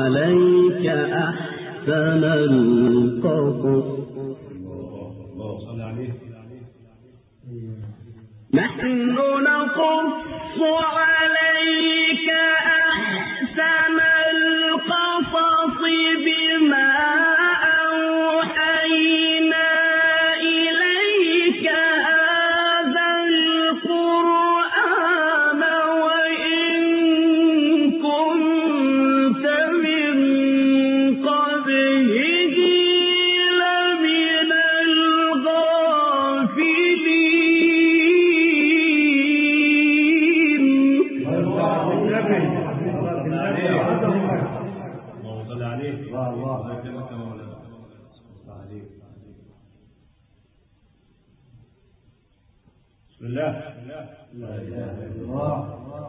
عليك أحسن القصص. نحن نقص عليك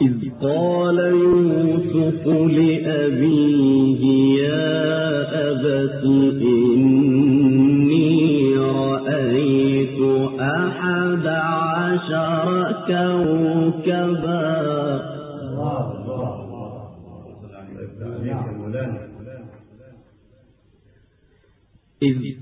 إذ قال يوسف لأبيه يا أبت إني رأيت أحد عشر كوكبا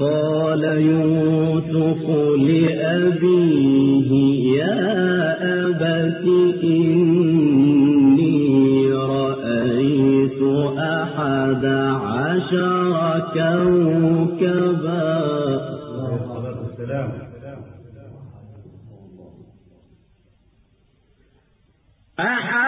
قال يوسف لأبيه يا أبت إني رأيت أحد عشر كوكبا. أحد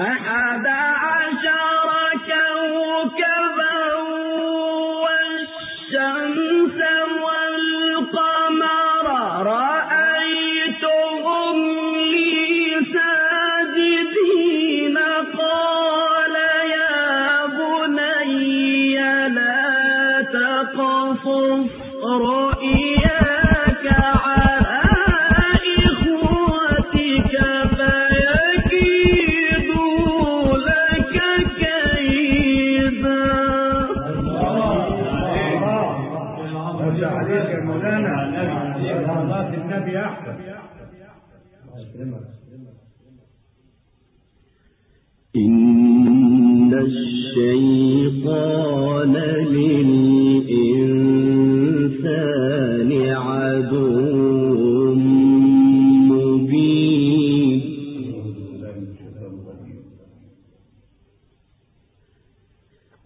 أحد عشر يا مولانا صلاة النبي أحسن. الشيطان للإنسان عدو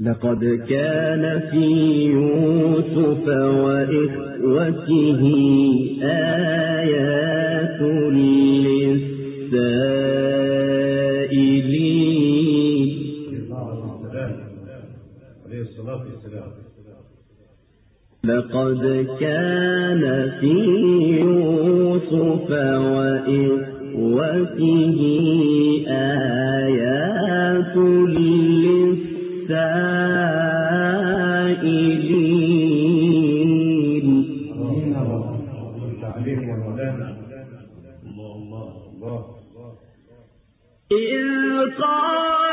لقد كان في يوسف وإخوته آيات للسائلين لقد كان في يوسف وإخوته آيات للسائلين. إذ قالوا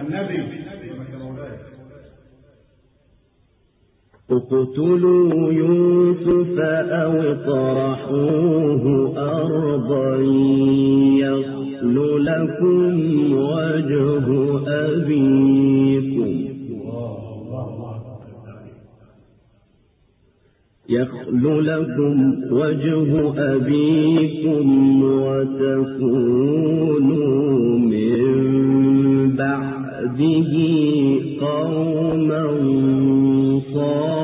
النبي. اقتلوا يوسف أو اطرحوه أرضا يخل لكم وجه أبيكم. يخل لكم وجه أبيكم وتكونوا من به قوما صالحا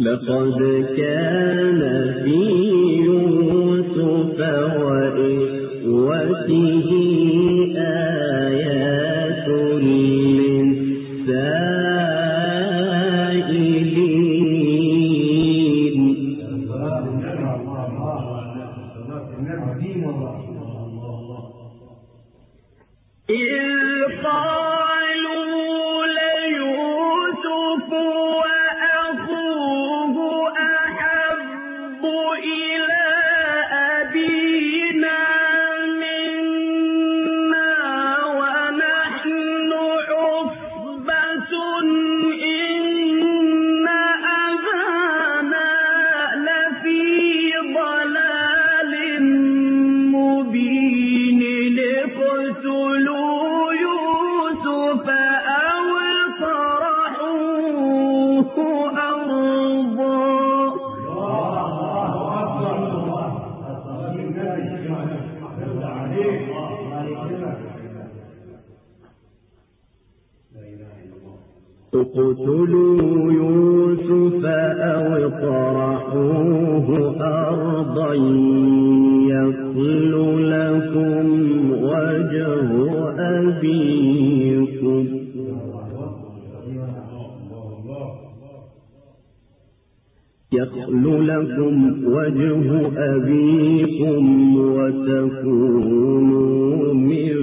لقد كان في يوسف وإخوته يخل لكم وجه أبيكم وتكونوا من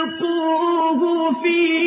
وألقوه في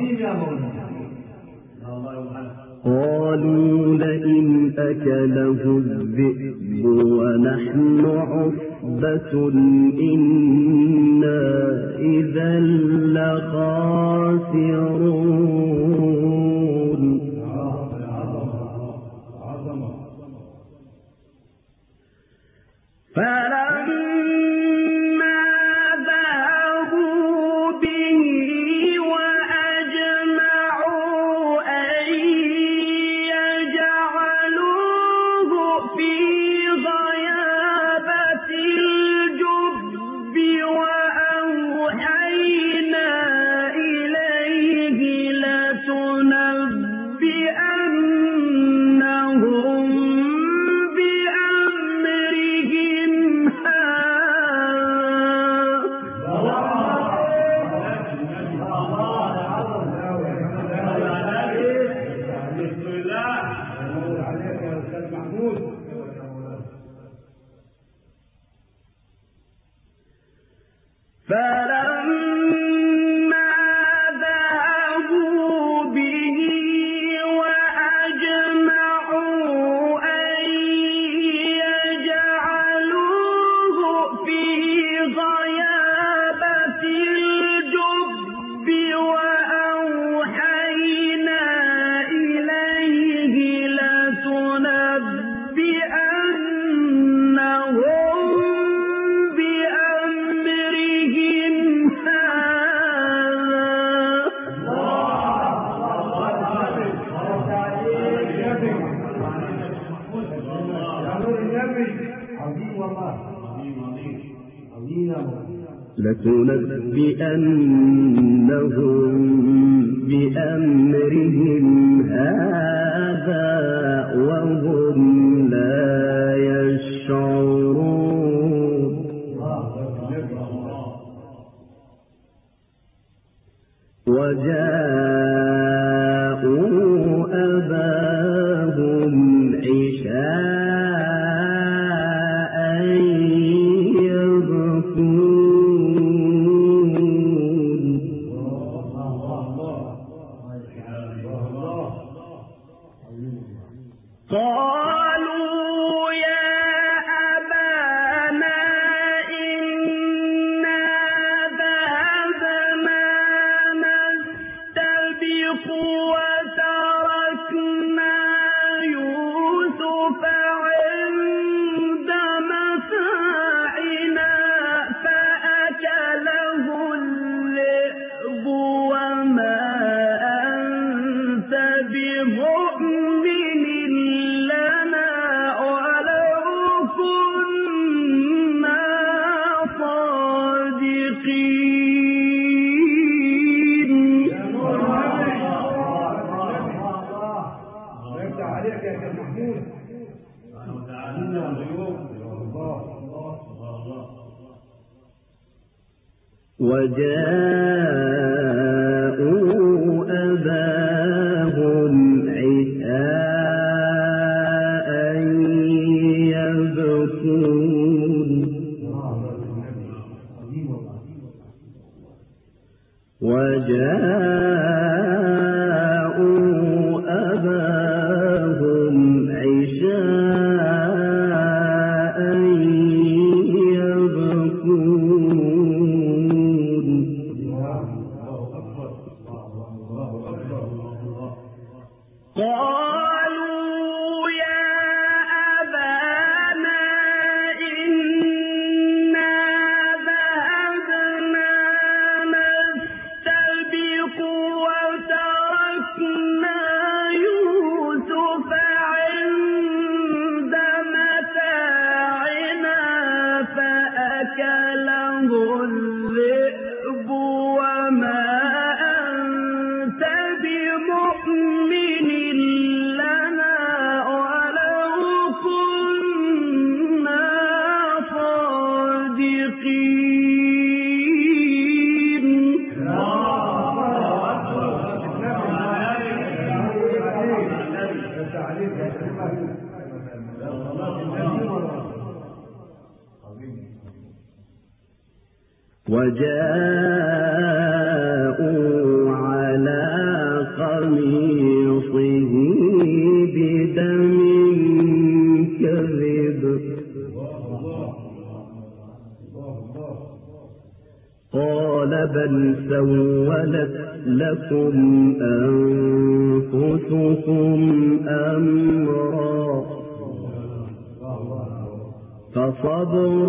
يا مولانا. قالوا لئن أكله الذئب ونحن عصبة إنا إذا لخاسرون. فلما بأنهم بأمرهم هذا وهو سولت لكم أنفسكم أمرا فصبر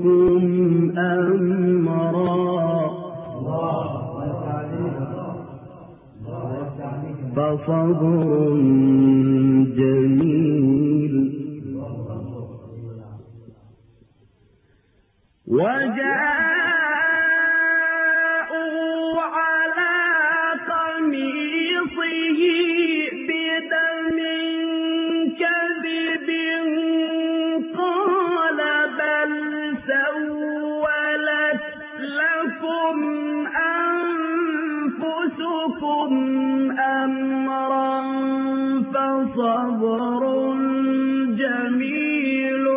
فصبر جميل. وجاءوا على فصبر جميل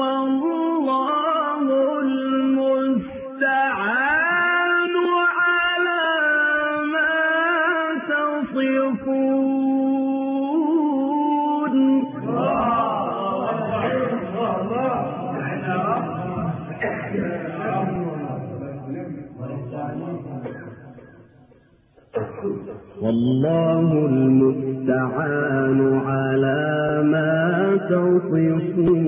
والله المستعان على ما تصفون. والله المستعان على ما تصفون